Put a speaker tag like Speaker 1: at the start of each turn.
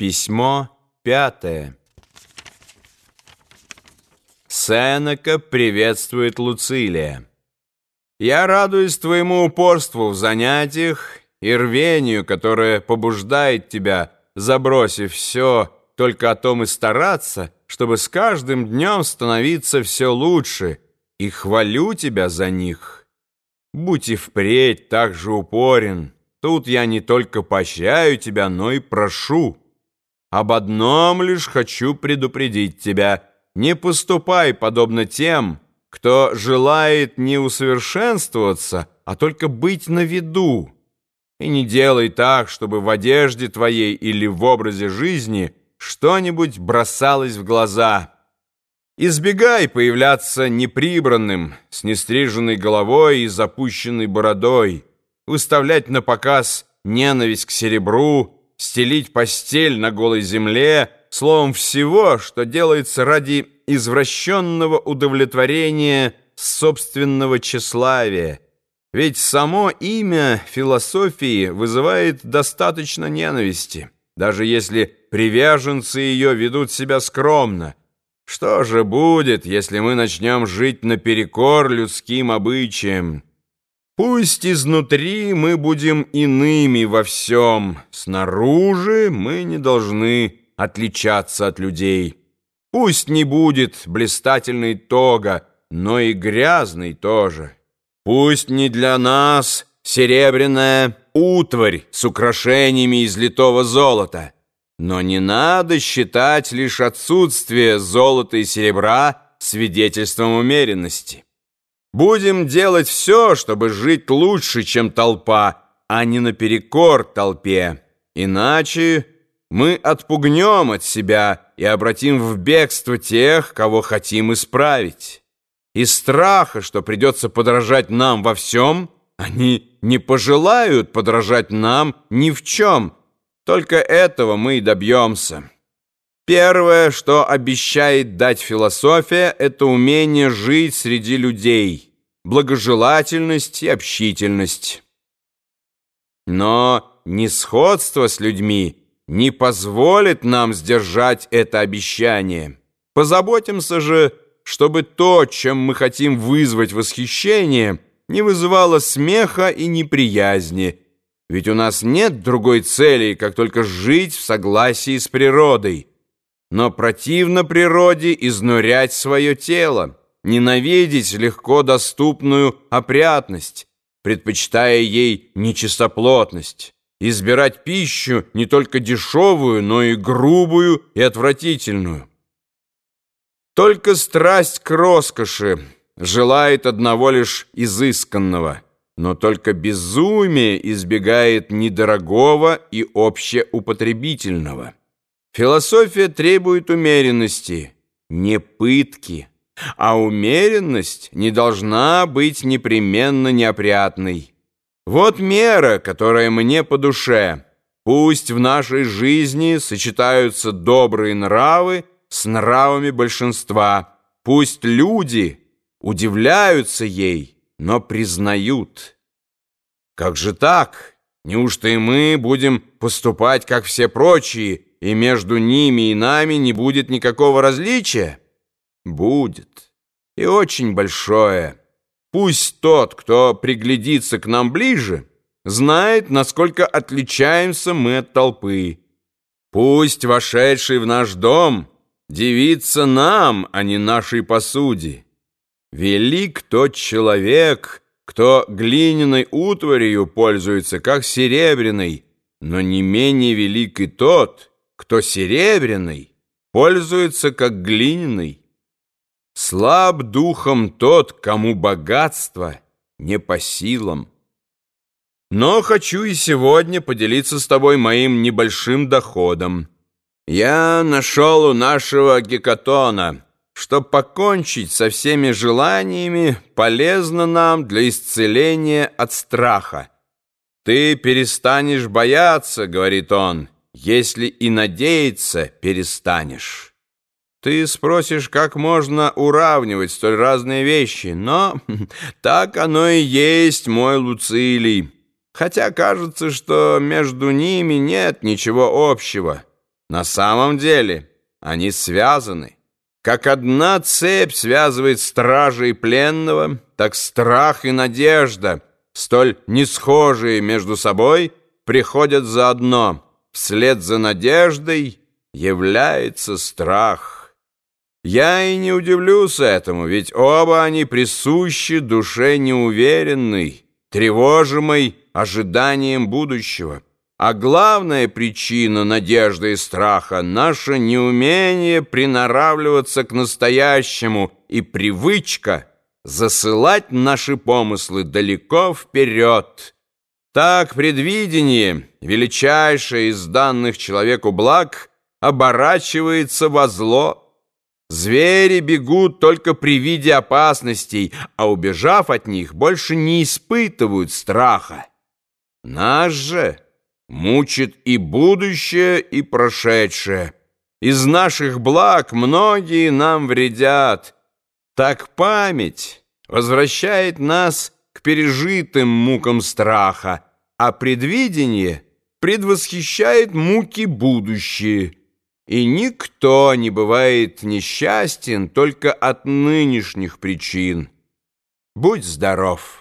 Speaker 1: Письмо пятое. Сенека приветствует Луцилия. «Я радуюсь твоему упорству в занятиях и рвению, которое побуждает тебя, забросив все, только о том и стараться, чтобы с каждым днем становиться все лучше, и хвалю тебя за них. Будь и впредь так же упорен, тут я не только поощряю тебя, но и прошу». Об одном лишь хочу предупредить тебя. Не поступай подобно тем, кто желает не усовершенствоваться, а только быть на виду. И не делай так, чтобы в одежде твоей или в образе жизни что-нибудь бросалось в глаза. Избегай появляться неприбранным, с нестриженной головой и запущенной бородой, выставлять на показ ненависть к серебру, стелить постель на голой земле, словом, всего, что делается ради извращенного удовлетворения собственного тщеславия. Ведь само имя философии вызывает достаточно ненависти, даже если приверженцы ее ведут себя скромно. Что же будет, если мы начнем жить наперекор людским обычаям? Пусть изнутри мы будем иными во всем, снаружи мы не должны отличаться от людей. Пусть не будет блистательный тога, но и грязный тоже. Пусть не для нас серебряная утварь с украшениями из литого золота, но не надо считать лишь отсутствие золота и серебра свидетельством умеренности. Будем делать все, чтобы жить лучше, чем толпа, а не наперекор толпе. Иначе мы отпугнем от себя и обратим в бегство тех, кого хотим исправить. Из страха, что придется подражать нам во всем, они не пожелают подражать нам ни в чем. Только этого мы и добьемся». Первое, что обещает дать философия, это умение жить среди людей, благожелательность и общительность. Но несходство с людьми не позволит нам сдержать это обещание. Позаботимся же, чтобы то, чем мы хотим вызвать восхищение, не вызывало смеха и неприязни, ведь у нас нет другой цели, как только жить в согласии с природой. Но противно природе изнурять свое тело, ненавидеть легко доступную опрятность, предпочитая ей нечистоплотность, избирать пищу не только дешевую, но и грубую и отвратительную. Только страсть к роскоши желает одного лишь изысканного, но только безумие избегает недорогого и общеупотребительного. Философия требует умеренности, не пытки, а умеренность не должна быть непременно неопрятной. Вот мера, которая мне по душе. Пусть в нашей жизни сочетаются добрые нравы с нравами большинства. Пусть люди удивляются ей, но признают. Как же так? Неужто и мы будем поступать, как все прочие, и между ними и нами не будет никакого различия? Будет. И очень большое. Пусть тот, кто приглядится к нам ближе, знает, насколько отличаемся мы от толпы. Пусть вошедший в наш дом дивится нам, а не нашей посуде. Велик тот человек, кто глиняной утварью пользуется, как серебряной, но не менее велик и тот, кто серебряный, пользуется как глиняный. Слаб духом тот, кому богатство не по силам. Но хочу и сегодня поделиться с тобой моим небольшим доходом. Я нашел у нашего гекатона, что покончить со всеми желаниями полезно нам для исцеления от страха. «Ты перестанешь бояться», — говорит он, — если и надеяться перестанешь. Ты спросишь, как можно уравнивать столь разные вещи, но так оно и есть, мой Луцилий. Хотя кажется, что между ними нет ничего общего. На самом деле они связаны. Как одна цепь связывает стража и пленного, так страх и надежда, столь несхожие между собой, приходят заодно. Вслед за надеждой является страх. Я и не удивлюсь этому, ведь оба они присущи душе неуверенной, тревожимой ожиданием будущего. А главная причина надежды и страха — наше неумение приноравливаться к настоящему и привычка засылать наши помыслы далеко вперед. Так предвидение, величайшее из данных человеку благ, оборачивается во зло. Звери бегут только при виде опасностей, а убежав от них, больше не испытывают страха. Наш же мучит и будущее, и прошедшее. Из наших благ многие нам вредят. Так память возвращает нас к пережитым мукам страха, а предвидение предвосхищает муки будущие. И никто не бывает несчастен только от нынешних причин. Будь здоров!